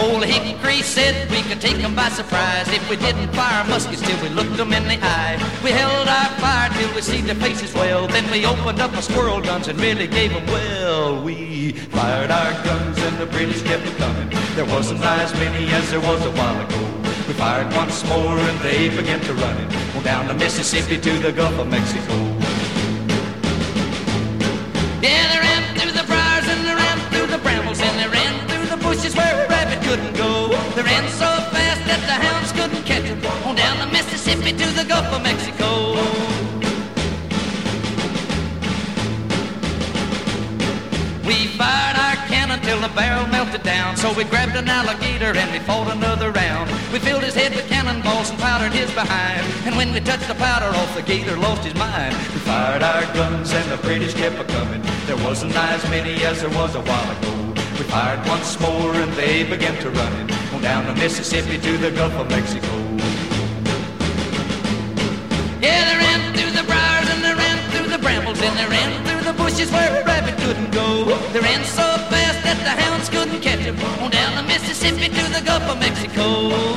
Old Hickory said we could take 'em by surprise if we didn't fire muskets till we looked 'em in the eye. We held our fire till we see their faces well. Then we opened up our squirrel guns and really gave 'em well. We fired our guns and the British kept coming. There wasn't as many as there was a while ago. We fired once more and they began to run it on down the Mississippi to the Gulf of Mexico. Mississippi to the Gulf of Mexico. We fired our cannon till the barrel melted down. So we grabbed an alligator and we fought another round. We filled his head with cannonballs and powdered his behind. And when we touched the powder off, the gator lost his mind. We fired our guns and the British kept a coming. There wasn't as many as there was a while ago. We fired once more and they began to run it on down the Mississippi to the Gulf of Mexico. They ran so fast that the hounds couldn't catch catch 'em on down the Mississippi to the Gulf of Mexico.